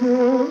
canım